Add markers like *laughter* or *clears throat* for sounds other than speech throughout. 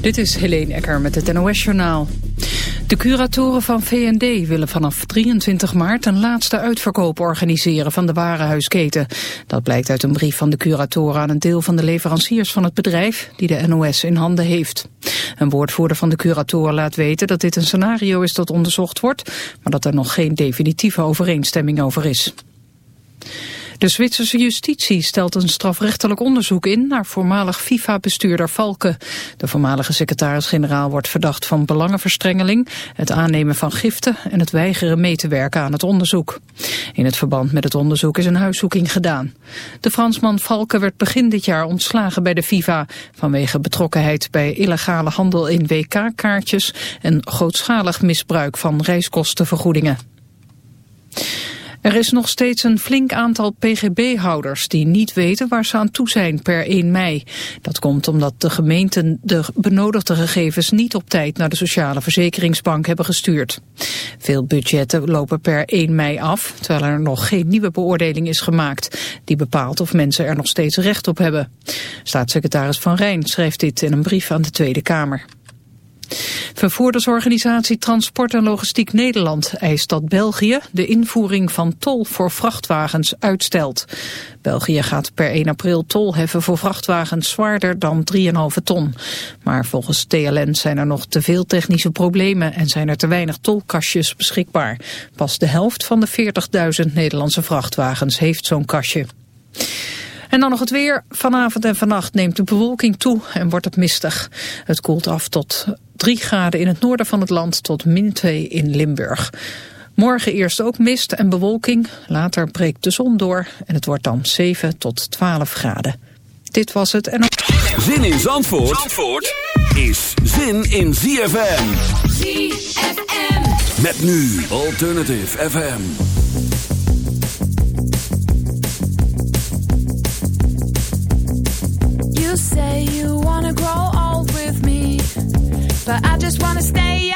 Dit is Helene Ecker met het NOS-journaal. De curatoren van VND willen vanaf 23 maart een laatste uitverkoop organiseren van de warenhuisketen. Dat blijkt uit een brief van de curatoren aan een deel van de leveranciers van het bedrijf die de NOS in handen heeft. Een woordvoerder van de curatoren laat weten dat dit een scenario is dat onderzocht wordt, maar dat er nog geen definitieve overeenstemming over is. De Zwitserse justitie stelt een strafrechtelijk onderzoek in naar voormalig FIFA-bestuurder Valken. De voormalige secretaris-generaal wordt verdacht van belangenverstrengeling, het aannemen van giften en het weigeren mee te werken aan het onderzoek. In het verband met het onderzoek is een huiszoeking gedaan. De Fransman Valken werd begin dit jaar ontslagen bij de FIFA vanwege betrokkenheid bij illegale handel in WK-kaartjes en grootschalig misbruik van reiskostenvergoedingen. Er is nog steeds een flink aantal pgb-houders die niet weten waar ze aan toe zijn per 1 mei. Dat komt omdat de gemeenten de benodigde gegevens niet op tijd naar de Sociale Verzekeringsbank hebben gestuurd. Veel budgetten lopen per 1 mei af, terwijl er nog geen nieuwe beoordeling is gemaakt. Die bepaalt of mensen er nog steeds recht op hebben. Staatssecretaris Van Rijn schrijft dit in een brief aan de Tweede Kamer. Vervoerdersorganisatie Transport en Logistiek Nederland eist dat België de invoering van tol voor vrachtwagens uitstelt. België gaat per 1 april tol heffen voor vrachtwagens zwaarder dan 3,5 ton. Maar volgens TLN zijn er nog te veel technische problemen en zijn er te weinig tolkastjes beschikbaar. Pas de helft van de 40.000 Nederlandse vrachtwagens heeft zo'n kastje. En dan nog het weer. Vanavond en vannacht neemt de bewolking toe en wordt het mistig. Het koelt af tot 3 graden in het noorden van het land tot min 2 in Limburg. Morgen eerst ook mist en bewolking. Later breekt de zon door en het wordt dan 7 tot 12 graden. Dit was het en... Zin in Zandvoort, Zandvoort is zin in ZFM. ZFM. Met nu Alternative FM. You say you wanna grow me, but I just wanna stay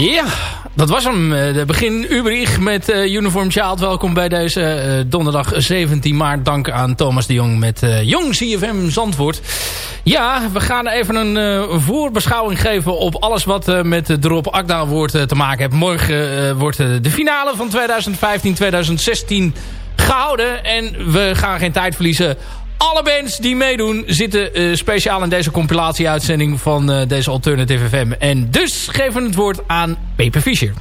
Ja, dat was hem. eh, De begin Ubrich met eh, Uniform Child. Welkom bij deze eh, donderdag 17 maart. Dank aan Thomas de Jong met Jong CFM Zandvoort. Ja, we gaan even een voorbeschouwing geven op alles wat met de Drop Akda woord eh, te maken heeft. Morgen wordt de finale van 2015-2016 gehouden. En we gaan geen tijd verliezen. Alle bands die meedoen zitten eh, speciaal in deze compilatie-uitzending van eh, deze Alternative FM. En dus geven we het woord aan Pepe Fischer.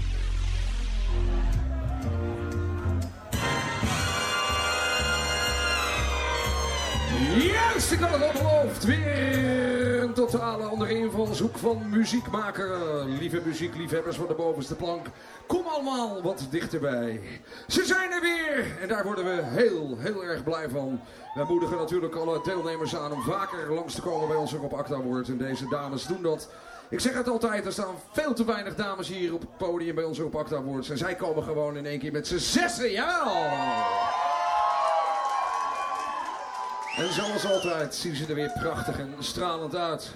Juist, ik had het al beloofd. Weer totale andere invalshoek van muziekmaker. Lieve muziekliefhebbers van de bovenste plank. Kom allemaal wat dichterbij. Ze zijn er weer. En daar worden we heel, heel erg blij van. Wij moedigen natuurlijk alle deelnemers aan om vaker langs te komen bij ons op Acta. En deze dames doen dat. Ik zeg het altijd, er staan veel te weinig dames hier op het podium bij ons op Acta Awards. En zij komen gewoon in één keer met z'n zessen. Jawel! En zoals altijd zien ze er weer prachtig en stralend uit.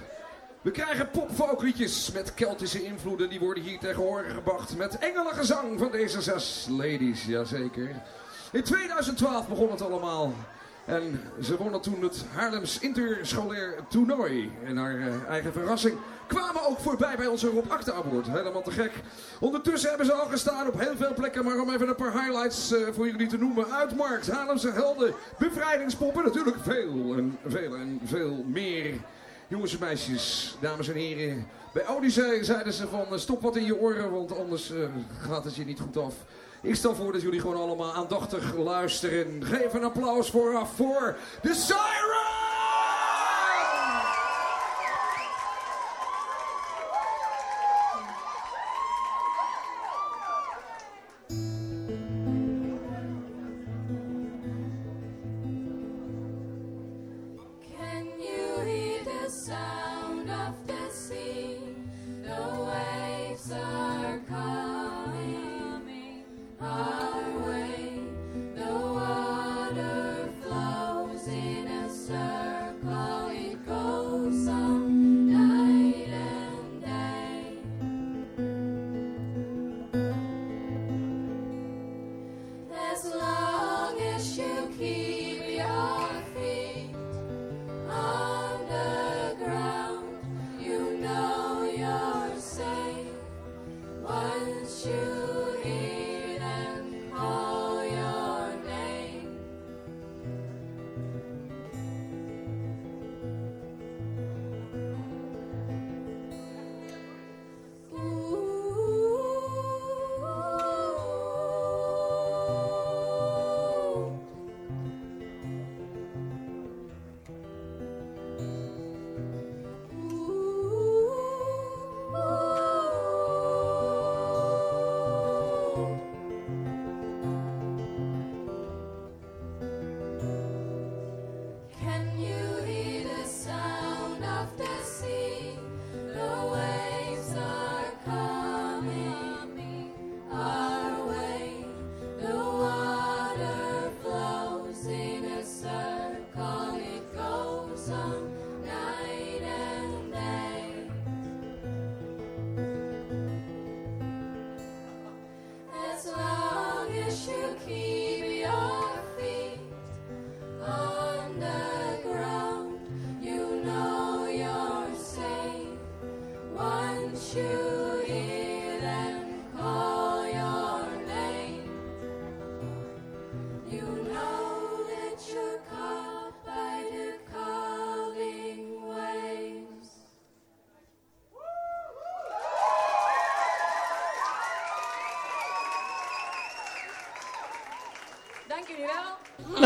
We krijgen popfolkliedjes met Keltische invloeden. Die worden hier tegen horen gebracht met engelengezang van deze zes ladies. Jazeker. In 2012 begon het allemaal. En ze wonnen toen het Haarlems Interscholair Toernooi. En haar eh, eigen verrassing kwamen ook voorbij bij onze Rob Award. Helemaal te gek. Ondertussen hebben ze al gestaan op heel veel plekken. Maar om even een paar highlights eh, voor jullie te noemen. Uitmarkt, Haarlemse helden, bevrijdingspoppen. Natuurlijk veel en veel en veel meer. Jongens en meisjes, dames en heren. Bij Odyssey zeiden ze van eh, stop wat in je oren, want anders eh, gaat het je niet goed af. Ik stel voor dat jullie gewoon allemaal aandachtig luisteren. Geef een applaus vooraf voor de Siren!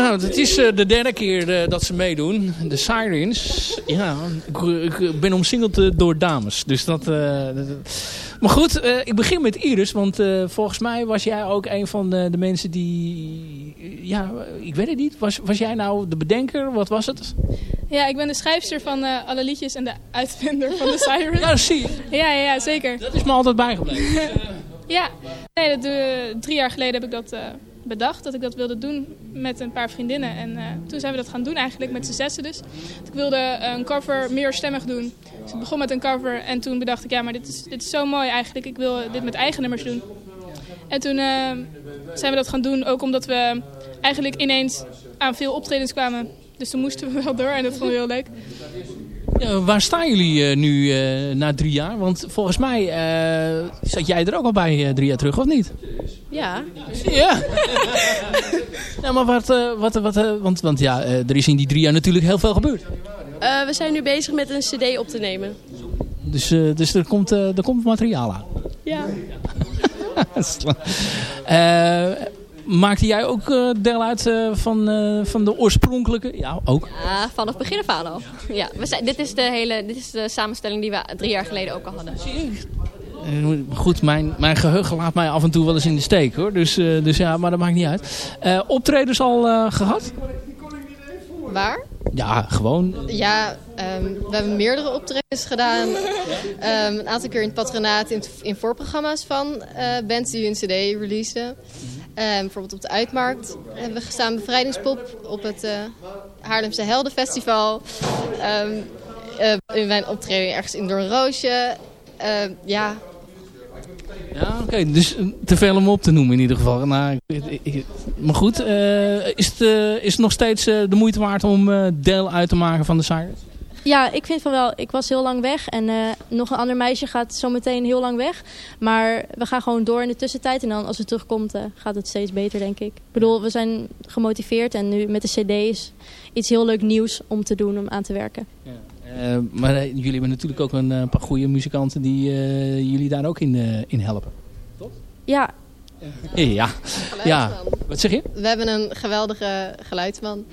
Nou, het is eh, de derde keer eh, dat ze meedoen. De Sirens. Ja, ik, ik ben omsingeld eh, door dames. Dus dat... maar goed, ik begin met Iris. Want volgens mij was jij ook een van de, mensen die... Ja, ik weet het niet. Was, was jij nou de bedenker? Wat was het? Ja, ik ben de schrijfster van alle liedjes en de uitvinder van de *laughs* Siren. Ja, zie je. Ja, ja, ja, zeker. Dat is me altijd bijgebleven. *laughs* Ja, nee, dat, drie jaar geleden heb ik dat bedacht, dat ik dat wilde doen met een paar vriendinnen. En eh, toen zijn we dat gaan doen eigenlijk, met z'n zessen dus. Ik wilde een cover meer stemmig doen. Dus ik begon met een cover en toen bedacht ik, ja, maar dit is, dit is zo mooi eigenlijk. Ik wil dit met eigen nummers doen. En toen eh, zijn we dat gaan doen, ook omdat we eigenlijk ineens aan veel optredens kwamen. Dus toen moesten we wel door en dat vonden we heel leuk. Ja, waar staan jullie eh, nu eh, na drie jaar? Want volgens mij eh, zat jij er ook al bij eh, drie jaar terug, of niet? Ja, Ja. *laughs* nou, maar wat, eh, wat, wat eh, want, want ja, eh, er is in die drie jaar natuurlijk heel veel gebeurd. we zijn nu bezig met een cd op te nemen. Dus, dus er, komt, er komt materiaal aan. Ja. *laughs* Eh, maakte jij ook deel uit van, van de oorspronkelijke? Ja, ook. Vanaf begin af aan al. Ja, we zijn, dit, is de hele, dit is de samenstelling die we drie jaar geleden ook al hadden. Eh, Goed, mijn, mijn geheugen laat mij af en toe wel eens in de steek hoor. Dus, eh, dus ja, maar dat maakt niet uit. Eh, optredens al eh, gehad? Waar? Ja, gewoon. Ja, ehm, we hebben meerdere optredens gedaan. Ehm, een aantal keer in het patronaat in, in voorprogramma's van bands die hun cd releasen. Eh, bijvoorbeeld op de Uitmarkt hebben we gestaan bevrijdingspop op het uh, Haarlemse Heldenfestival. Uh, in mijn optreden ergens in Door een Roosje. Ja. Ja, oké. Dus te veel om op te noemen in ieder geval. Nou, maar goed, is, het, is het nog steeds de moeite waard om deel uit te maken van de Sirens? Ja, ik vind van wel. Ik was heel lang weg. En uh, nog een ander meisje gaat zo meteen heel lang weg. Maar we gaan gewoon door in de tussentijd. En dan als het terugkomt uh, gaat het steeds beter, denk ik. Ik bedoel, we zijn gemotiveerd. En nu met de cd is iets heel leuk nieuws om te doen, om aan te werken. Ja. Uh, maar jullie hebben natuurlijk ook een paar goede muzikanten die jullie daar ook in, in helpen. Toch? Ja, ja. ja. Wat zeg je? We hebben een geweldige geluidsman.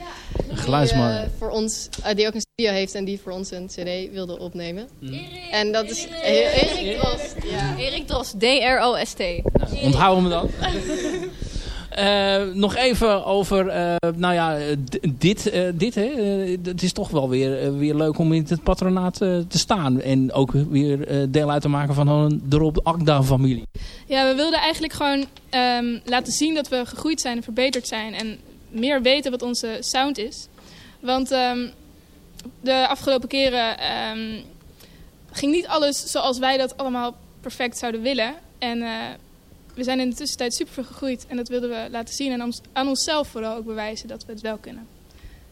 Een geluidsman. Die, uh, voor ons, uh, die ook een studio heeft en die voor ons een cd wilde opnemen. Mm. En dat is Erik Drost. Ja. Erik Drost, D-R-O-S-T. Nou, onthouden we dan. *laughs* Uh, nog even over, uh, nou ja, dit. Uh, dit hè? het is toch wel weer, weer leuk om in het patronaat te staan. En ook weer deel uit te maken van een Drop Akda-familie. Ja, we wilden eigenlijk gewoon um, laten zien dat we gegroeid zijn en verbeterd zijn. En meer weten wat onze sound is. Want um, de afgelopen keren um, ging niet alles zoals wij dat allemaal perfect zouden willen. En we zijn in de tussentijd super gegroeid. En dat wilden we laten zien. En aan onszelf vooral ook bewijzen dat we het wel kunnen.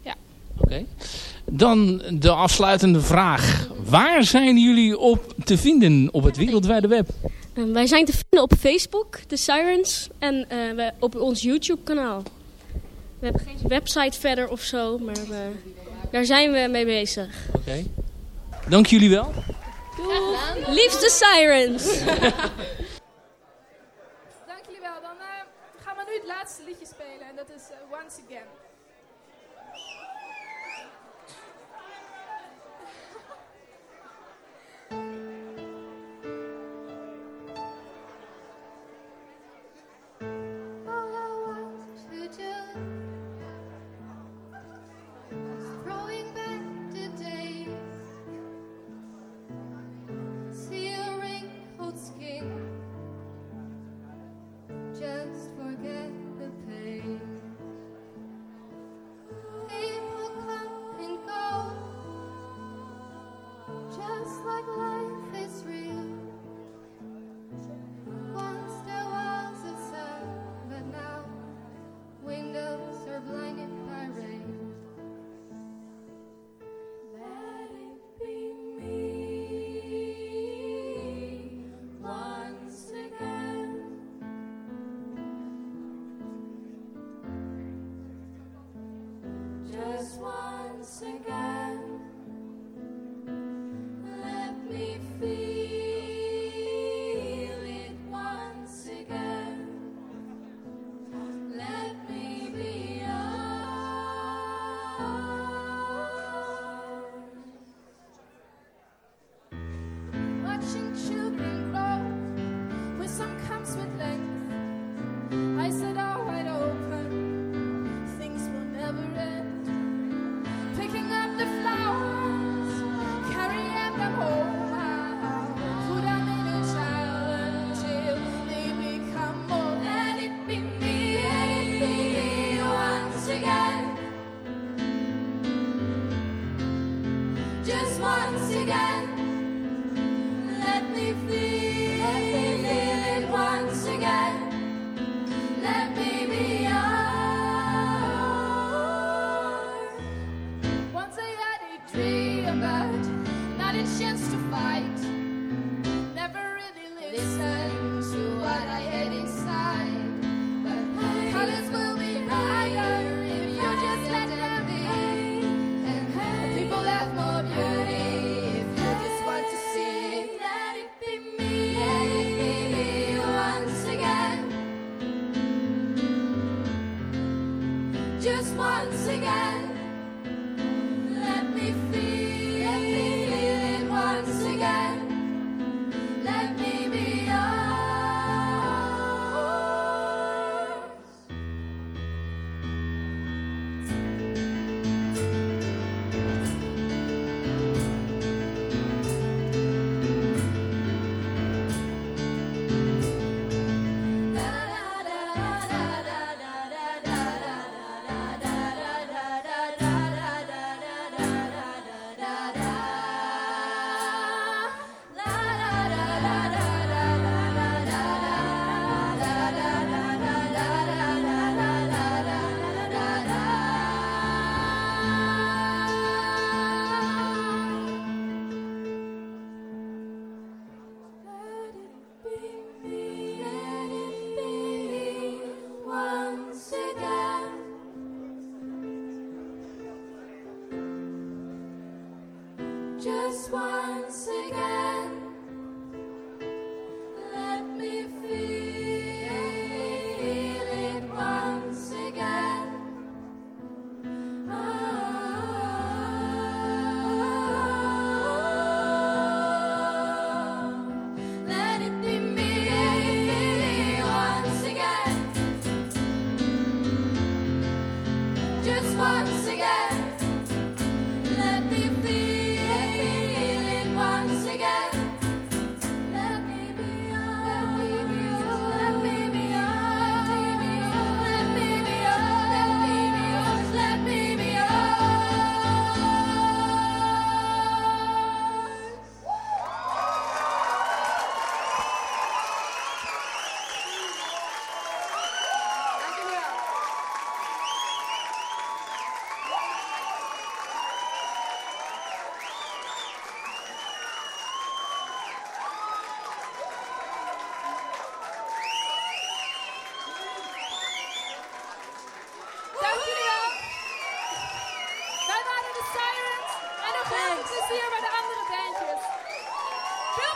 Ja. Oké. Dan de afsluitende vraag. Waar zijn jullie op te vinden op het wereldwijde web? Uh, wij zijn te vinden op Facebook, de Sirens. En uh, op ons YouTube kanaal. We hebben geen website verder of zo. Maar uh, daar zijn we mee bezig. Oké. Dank jullie wel. Doei. Liefste Sirens. *laughs* laatste liedje spelen en dat is uh, Once Again.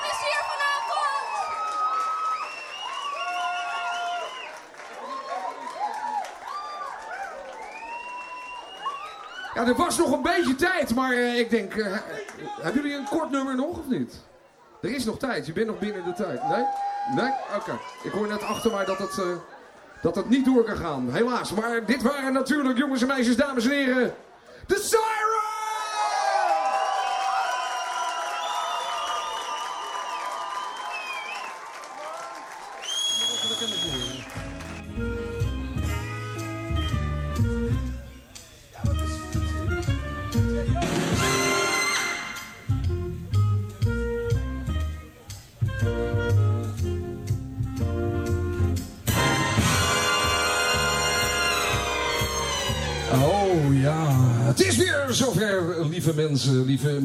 Veel plezier vanavond. Ja, er was nog een beetje tijd, maar eh, ik denk... eh, hebben jullie een kort nummer nog of niet? Er is nog tijd, je bent nog binnen de tijd. Nee? Nee? Oké. Ik hoor net achter mij dat het, eh, dat het niet door kan gaan. Helaas. Maar dit waren natuurlijk, jongens en meisjes, dames en heren... De Sirens!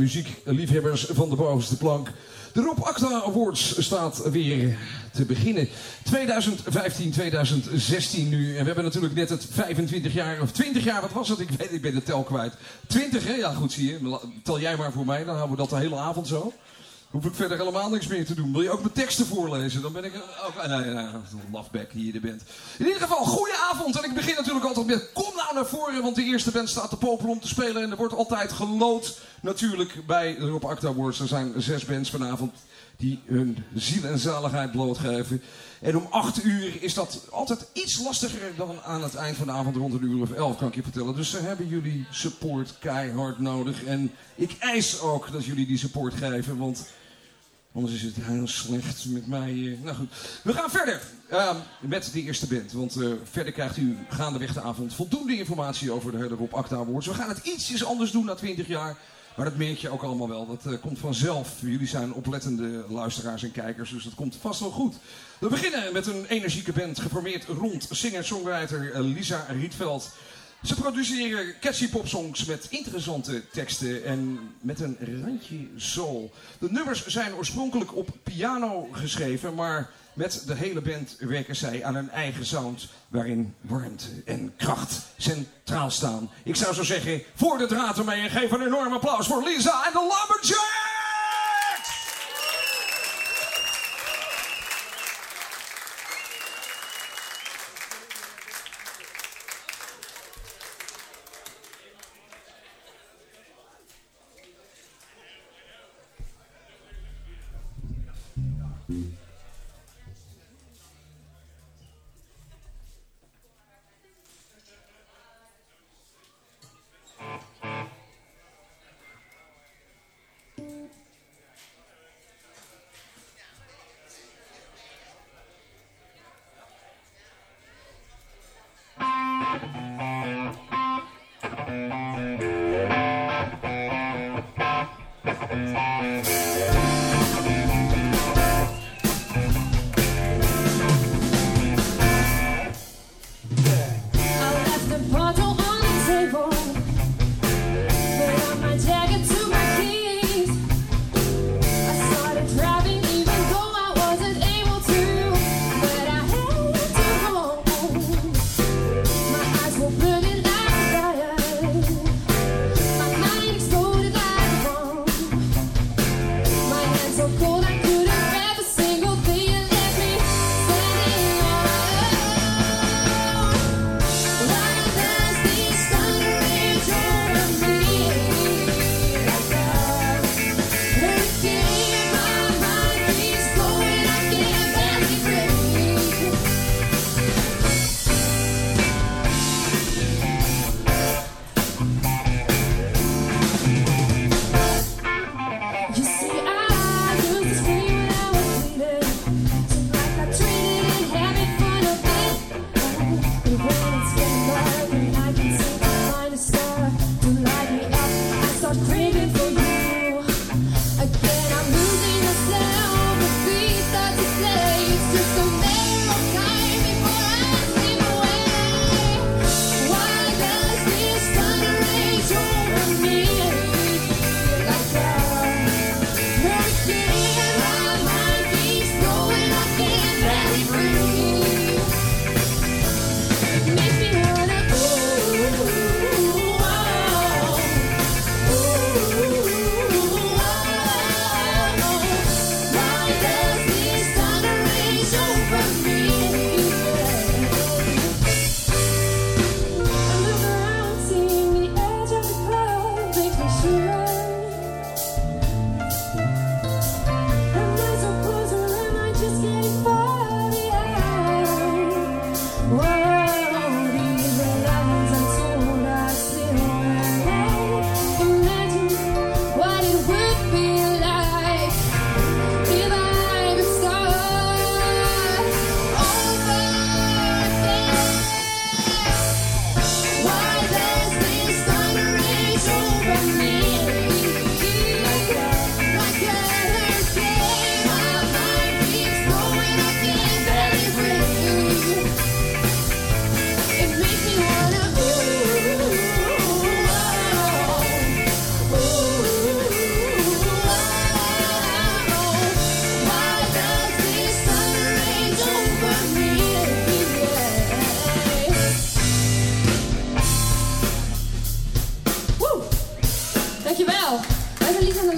Muziekliefhebbers van de bovenste plank. De Rob Acta Awards staat weer te beginnen. 2015, 2016 nu. En we hebben natuurlijk net het 25 jaar, of 20 jaar, wat was het? Ik weet, ik ben de tel kwijt. 20 hè? Ja goed, zie je. Tel jij maar voor mij, dan houden we dat de hele avond zo. Hoef ik verder helemaal niks meer te doen. Wil je ook mijn teksten voorlezen? Dan ben ik ook... Nee, nee, nee, lafback die je bent. In ieder geval, goeie avond. En ik begin natuurlijk altijd met... Kom nou naar voren, want de eerste band staat te popelen om te spelen. En er wordt altijd gelood natuurlijk bij Rob Acta Awards. Er zijn zes bands vanavond die hun ziel en zaligheid blootgeven. En om acht uur is dat altijd iets lastiger dan aan het eind van de avond rond een uur of elf, kan ik je vertellen. Dus ze hebben jullie support keihard nodig. En ik eis ook dat jullie die support geven, want anders is het heel slecht met mij. eh. Nou goed, we gaan verder met de eerste band. Want eh, verder krijgt u gaandeweg de avond voldoende informatie over de hele Rob Acta Awards. We gaan het ietsjes anders doen na 20 jaar. Maar dat merk je ook allemaal wel. Dat eh, komt vanzelf. Jullie zijn oplettende luisteraars en kijkers, dus dat komt vast wel goed. We beginnen met een energieke band geformeerd rond singer-songwriter Lisa Rietveld. Ze produceren catchy popsongs met interessante teksten en met een randje soul. De nummers zijn oorspronkelijk op piano geschreven, maar met de hele band werken zij aan een eigen sound waarin warmte en kracht centraal staan. Ik zou zo zeggen, voor de draad ermee en geef een enorm applaus voor Lisa en de Lumberjacks!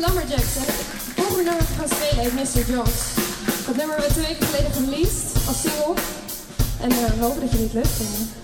Lumberjacks. En het volgende nummer gaan spelen heet Mr. Jones. Dat nummer hebben we twee weken geleden gereleased als single. En eh, we hopen dat jullie het leuk vinden.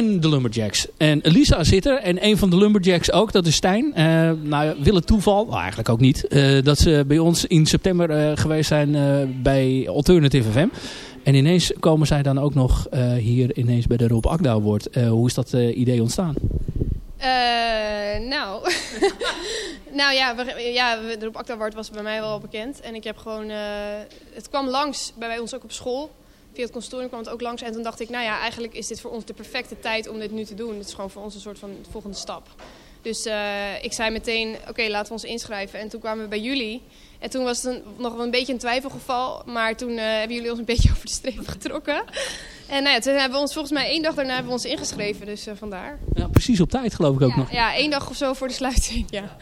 En de Lumberjacks. En Lisa zit er en een van de Lumberjacks ook, dat is Stijn. Eh, nou, wil het toeval, nou, eigenlijk ook niet, eh, dat ze bij ons in september eh, geweest zijn bij Alternative FM. En ineens komen zij dan ook nog hier ineens bij de Rob Akda hoe is dat idee ontstaan? Nou, *laughs* nou ja, we, ja, de Acta Award was bij mij wel bekend. En ik heb gewoon, het kwam langs bij ons ook op school. Via het consortium kwam het ook langs. En toen dacht ik, nou ja, eigenlijk is dit voor ons de perfecte tijd om dit nu te doen. Het is gewoon voor ons een soort van volgende stap. Dus eh, ik zei meteen, oké, laten we ons inschrijven. En toen kwamen we bij jullie. En toen was het nog wel een beetje een twijfelgeval. Maar toen eh, hebben jullie ons een beetje *laughs* over de streep getrokken. En nou ja, toen hebben we ons volgens mij één dag daarna hebben we ons ingeschreven. Dus eh, vandaar. Ja, precies op tijd geloof ik ook nog. Ja, één dag of zo voor de sluiting, ja.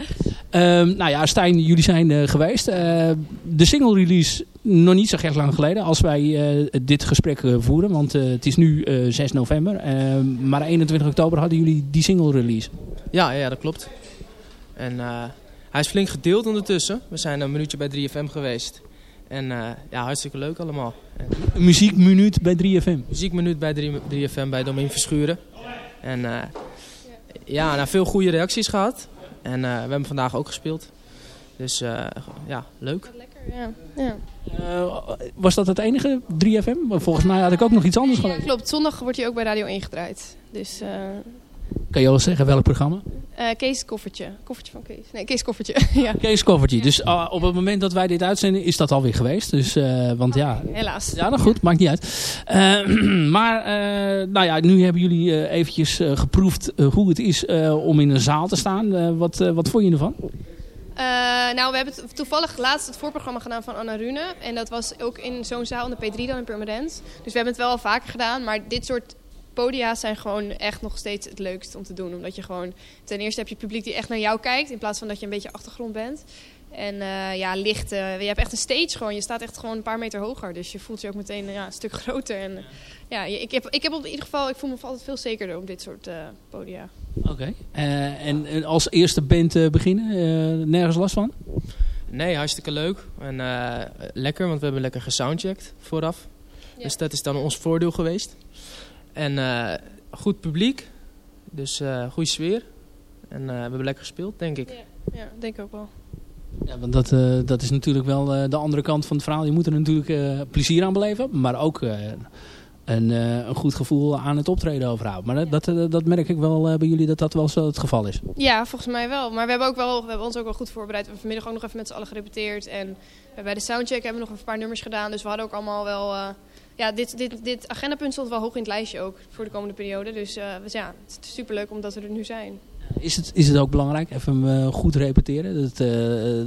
Ehm, nou ja, Stijn, jullie zijn eh, geweest. Eh, de single release nog niet zo gek lang geleden als wij eh, dit gesprek voeren. Want eh, het is nu eh, 6 november. Ehm, maar 21 oktober hadden jullie die single release. Ja, ja, dat klopt. En eh, hij is flink gedeeld ondertussen. We zijn een minuutje bij 3FM geweest. En eh, ja, hartstikke leuk allemaal. En Een muziekminuut bij 3FM. muziekminuut bij 3, 3FM bij Domein Verschuren. En eh, ja, nou, veel goede reacties gehad. En eh, we hebben vandaag ook gespeeld. Dus eh, ja, leuk. Lekker, ja. ja. Eh, was dat het enige 3FM? Maar Volgens mij had ik ook nog iets anders Ja, gelezen. klopt. Zondag wordt hij ook bij Radio 1 gedraaid. Dus eh, Kan je wel zeggen welk programma? Eh, Kees Koffertje. Koffertje van Kees. Nee, Kees Koffertje. *laughs* ja. Kees Koffertje. Dus ah, op het moment dat wij dit uitzenden is dat alweer geweest. Dus, eh, want ja, Helaas. Ja, nou goed, maakt niet uit. Eh, *clears throat* maar eh, nou ja, nu hebben jullie eh, eventjes eh, geproefd eh, hoe het is eh, om in een zaal te staan. Eh, wat, eh, wat vond je ervan? Eh, nou, we hebben toevallig laatst het voorprogramma gedaan van Anna Rune. En dat was ook in zo'n zaal in de P3 dan in Purmerend. Dus we hebben het wel al vaker gedaan. Maar dit soort podia's zijn gewoon echt nog steeds het leukst om te doen. Omdat je gewoon... Ten eerste heb je publiek die echt naar jou kijkt. In plaats van dat je een beetje achtergrond bent. En eh, ja, licht. eh, je hebt echt een stage gewoon. Je staat echt gewoon een paar meter hoger. Dus je voelt je ook meteen ja, een stuk *laughs* groter. En ja, je- ik heb, ik heb op in ieder geval... Ik voel me altijd veel zekerder op dit soort eh, podia. Oké. Eh, en, en als eerste band beginnen, eh, nergens last van? Nee, hartstikke leuk. En eh, lekker, want we hebben lekker gesoundcheckt vooraf. Dus dat is dan ons voordeel geweest. En eh, goed publiek. Dus eh goede sfeer. En eh, we hebben lekker gespeeld, denk ik. Ja, denk ik ook wel. Ja, want dat, eh, dat is natuurlijk wel eh, de andere kant van het verhaal. Je moet er natuurlijk eh, plezier aan beleven, maar ook eh, een, eh, een goed gevoel aan het optreden overhouden. Maar dat, dat, dat merk ik wel eh, bij jullie dat dat wel zo het geval is. Ja, volgens mij wel. Maar we hebben, ook wel, we hebben ons ook wel goed voorbereid. We hebben vanmiddag ook nog even met z'n allen gerepeteerd. En bij de soundcheck hebben we nog een paar nummers gedaan. Dus we hadden ook allemaal wel... ja, dit, dit, dit agendapunt stond wel hoog in het lijstje ook voor de komende periode. Dus eh, we- ja, het is superleuk omdat we er nu zijn. Is het, is het ook belangrijk, even eh, goed repeteren? Dat, eh,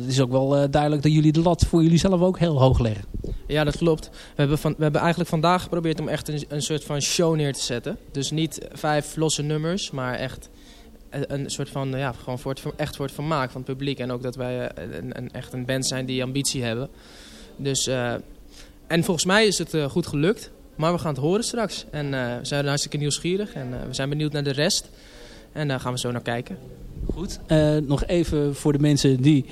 het is ook wel eh, duidelijk dat jullie de lat voor jullie zelf ook heel hoog leggen. Ja, dat klopt. We hebben, van, we hebben eigenlijk vandaag geprobeerd om echt een, een soort van show neer te zetten. Dus niet vijf losse nummers, maar echt een, soort van, ja, gewoon voor het, echt voor het vermaak van het publiek. En ook dat wij een, een, echt een band zijn die ambitie hebben. Dus, eh, en volgens mij is het eh, goed gelukt. Maar we gaan het horen straks. En eh, we zijn hartstikke nieuwsgierig. En eh, we zijn benieuwd naar de rest. En daar gaan we zo naar kijken. Goed. Eh, nog even voor de mensen die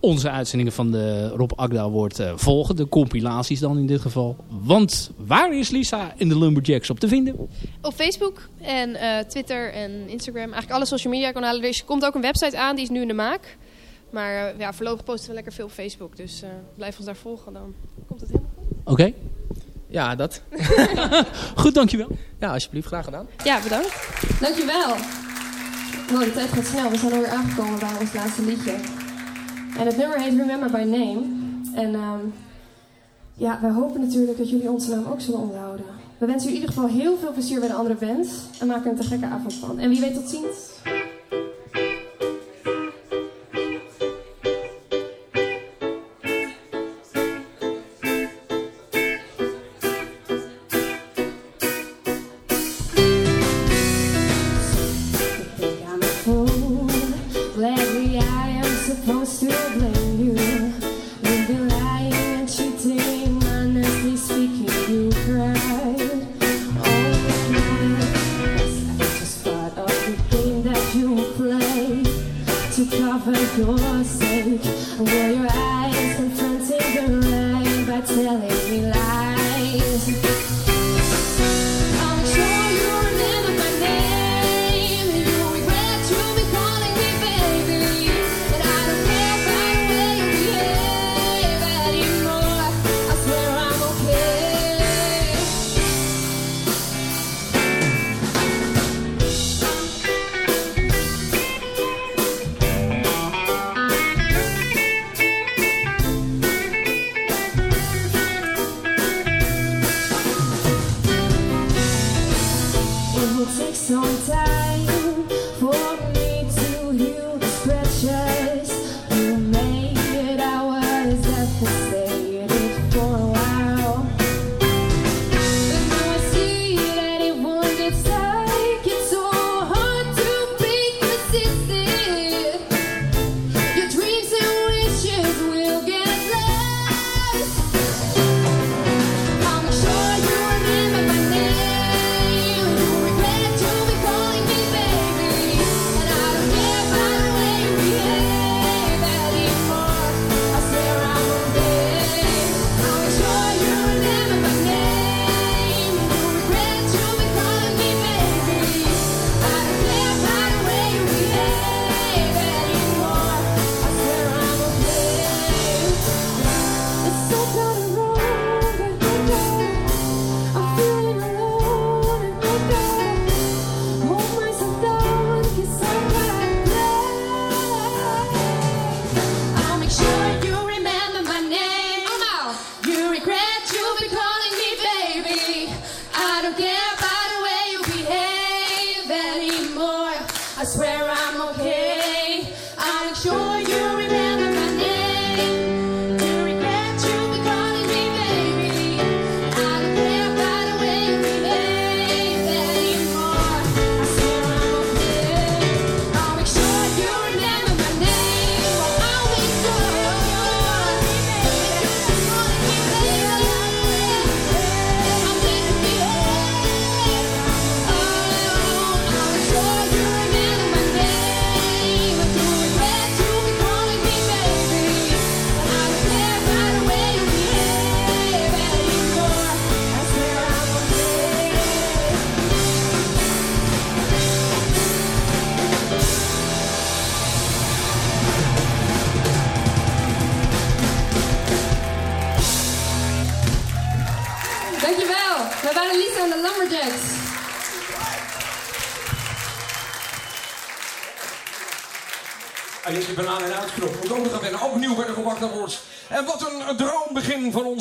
onze uitzendingen van de Rob Akda wordt eh, volgen. De compilaties dan in dit geval. Want waar is Lisa in de Lumberjacks op te vinden? Op Facebook en eh, Twitter en Instagram. Eigenlijk alle social media kanalen. Er komt ook een website aan, die is nu in de maak. Maar eh, ja, voorlopig posten we lekker veel op Facebook. Dus eh, blijf ons daar volgen dan. Komt het helemaal Oké. Ja, dat. *laughs* Goed, dankjewel. Ja, alsjeblieft. Graag gedaan. Ja, bedankt. Dankjewel. Wow, de tijd gaat snel. We zijn alweer aangekomen bij ons laatste liedje. En het nummer heet Remember by Name. En ehm, ja, wij hopen natuurlijk dat jullie onze naam ook zullen onderhouden. We wensen u in ieder geval heel veel plezier bij de andere bands. En maken er een te gekke avond van. En wie weet tot ziens.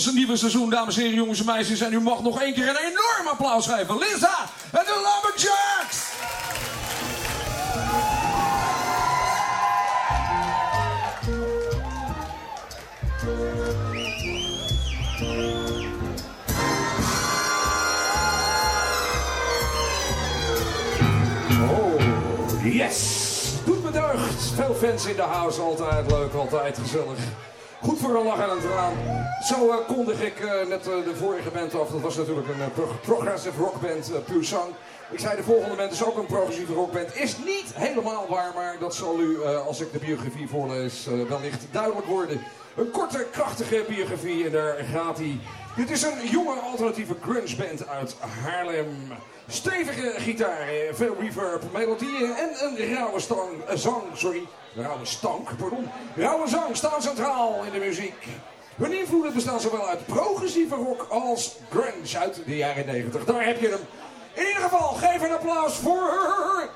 Ons nieuwe seizoen, dames en heren, jongens en meisjes. En u mag nog één keer een enorm applaus geven. Lisa en de Lumberjacks! Oh, yes! Doet me deugd. Veel fans in de house, altijd leuk, altijd gezellig. Goed voor een lach en een traan. Zo eh, kondig ik eh, net eh, de vorige band af. Dat was natuurlijk een pro- progressive rockband, uh, puur. Ik zei de volgende band is ook een progressieve rockband. Is niet helemaal waar, maar dat zal u, als ik de biografie voorlees, wellicht duidelijk worden. Een korte, krachtige biografie en daar gaat hij. Dit is een jonge alternatieve grunge band uit Haarlem. Stevige gitaren, veel reverb, melodieën en een rauwe stang, eh, zang, sorry, rauwe stank, pardon. Rauwe zang staan centraal in de muziek. Hun invloeden bestaan zowel uit progressieve rock als grunge uit de jaren 90. Daar heb je hem. In ieder geval, geef een applaus voor...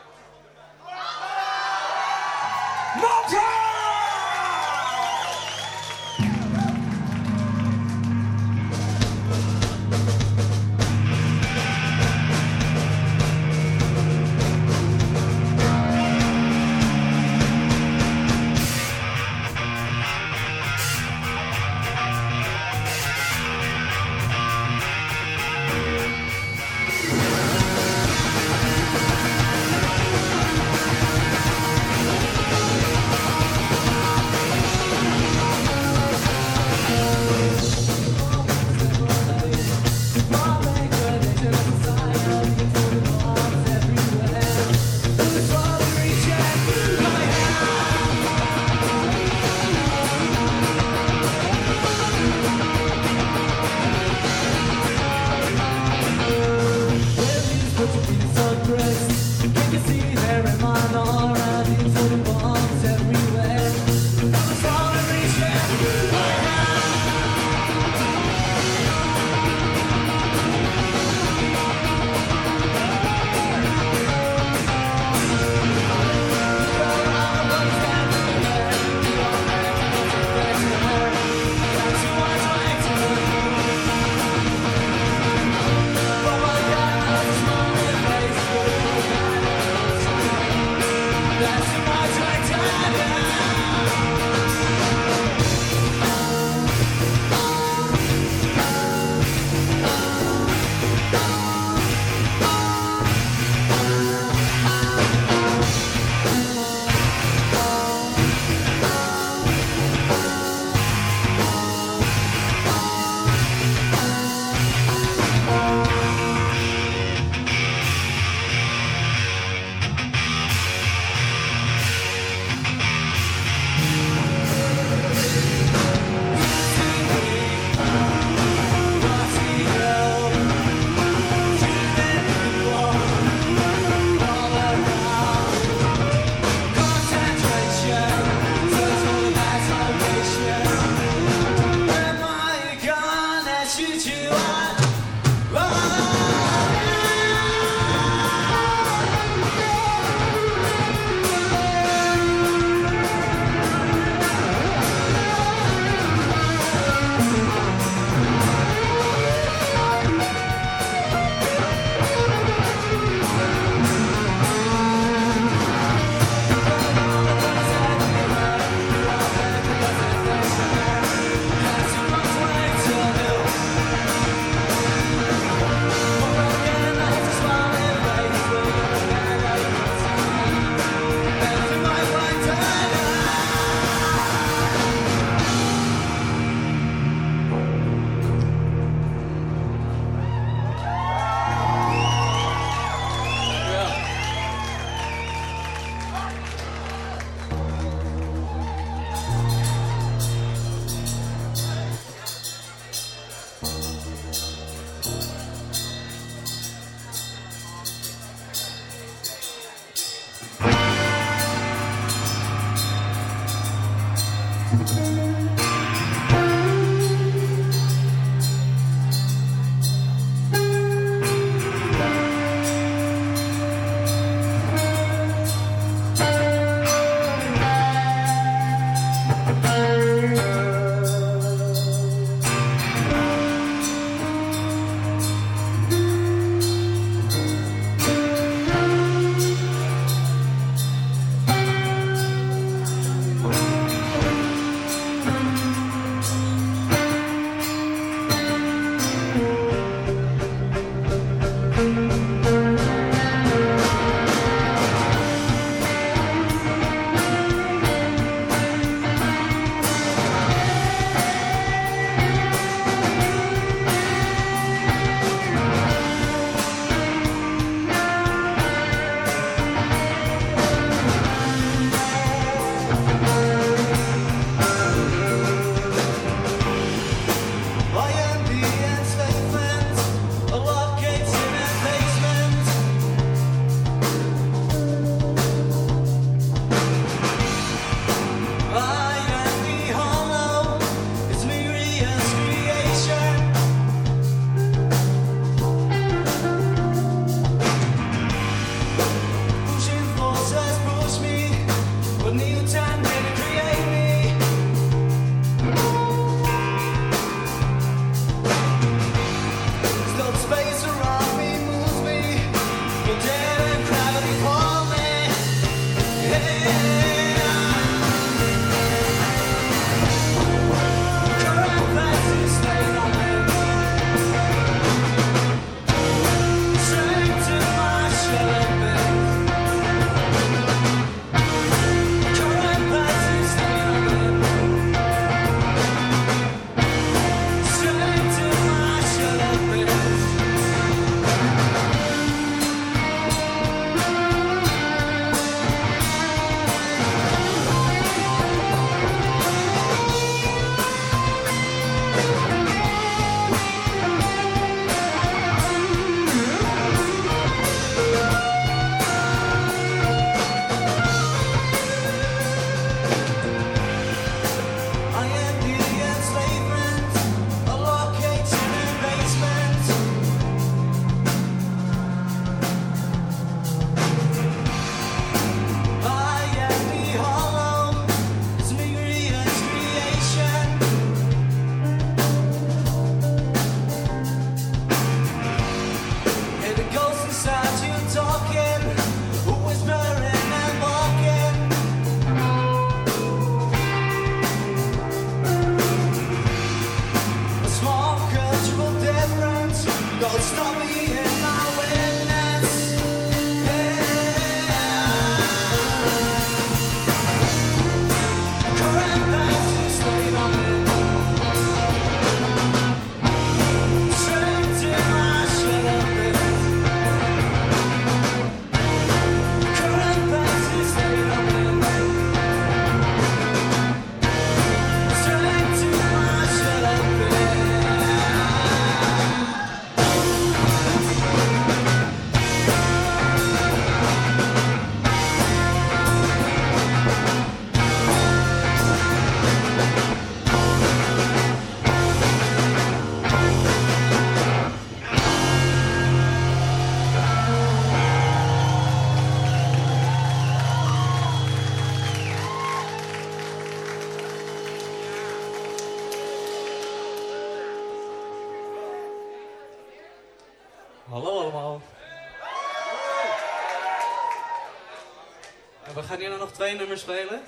twee nummers spelen.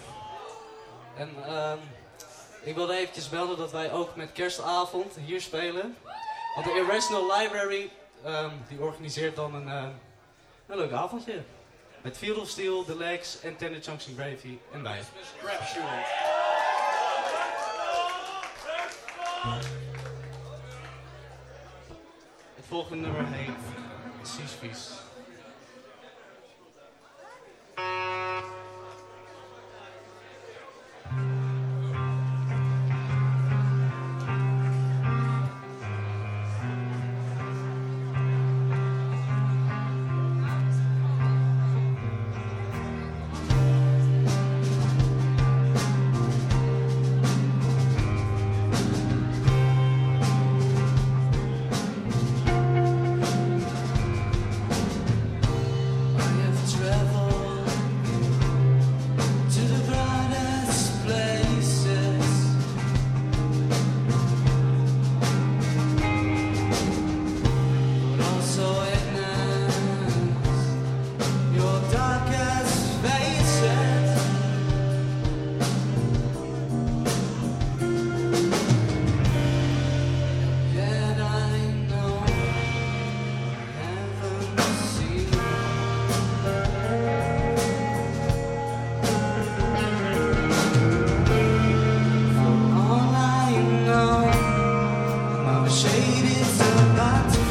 En ehm, ik wilde eventjes melden dat wij ook met kerstavond hier spelen. Want de Irrational Library ehm, die organiseert dan een, ehm, een leuk avondje. Met Field of Steel, The Legs en Tender Chunks and en wij. Het volgende nummer heet shade is a night.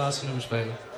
Laatste nummer spelen.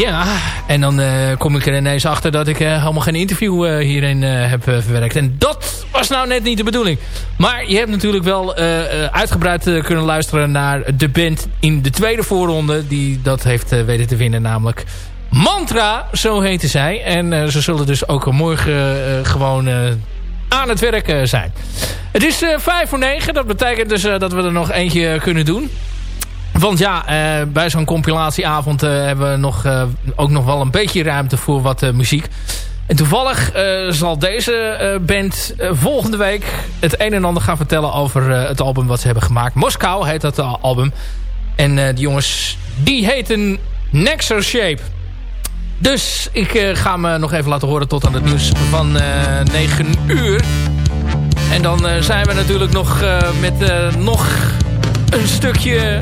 Ja, en dan eh, kom ik er ineens achter dat ik eh, helemaal geen interview eh, hierin eh, heb eh, verwerkt. En dat was nou net niet de bedoeling. Maar je hebt natuurlijk wel eh, eh, uitgebreid eh, kunnen luisteren naar de band in de tweede voorronde. Die dat heeft eh, weten te winnen, namelijk Mantra, zo heette zij. En eh, ze zullen dus ook morgen eh, gewoon eh, aan het werk eh, zijn. Het is eh, vijf voor negen, dat betekent dus eh, dat we er nog eentje kunnen doen. Want ja, eh, bij zo'n compilatieavond eh, hebben we nog, eh, ook nog wel een beetje ruimte voor wat muziek. En toevallig zal deze band volgende week het een en ander gaan vertellen over het album wat ze hebben gemaakt. Moskou heet dat album. En die jongens, die heten Nexer Shape. Dus ik ga me nog even laten horen tot aan het nieuws van eh 9 uur. En dan zijn we natuurlijk nog met nog een stukje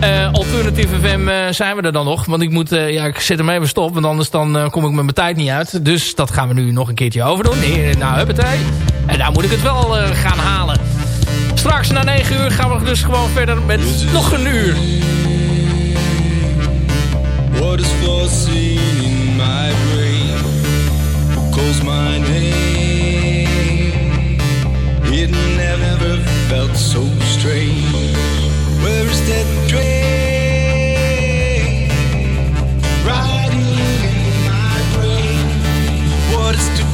eh Alternative FM eh, zijn we er dan nog. Want ik moet, eh, ja, ik zet hem even stop. Want anders dan kom ik met mijn tijd niet uit. Dus dat gaan we nu nog een keertje overdoen. Hier, nou, huppatee. En daar moet ik het wel gaan halen. Straks na 9 uur gaan we dus gewoon verder met nog een uur. What is foreseen in my brain? Calls my name? It never felt so strange. Riding in my brain. What is to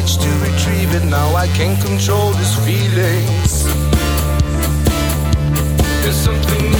to retrieve it. Now I can't control these feelings. There's something